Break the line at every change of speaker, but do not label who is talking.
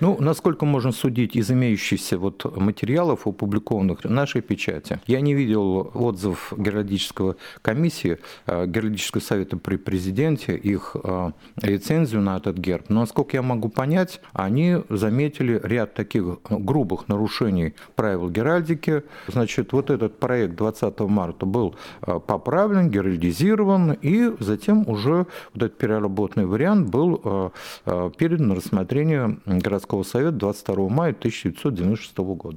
Ну, насколько можно судить из имеющихся вот материалов, опубликованных в нашей печати, я не видел отзыв Геральдического комиссии, э, Геральдического совета при президенте, их э, лицензию на этот герб. Но, насколько я могу понять, они заметили ряд таких грубых нарушений правил геральдики. Значит, вот этот проект 20 марта был э, поправлен, геральдизирован, и затем уже вот этот переработанный вариант был передан на рассмотрение городского совета 22 мая 1996 года.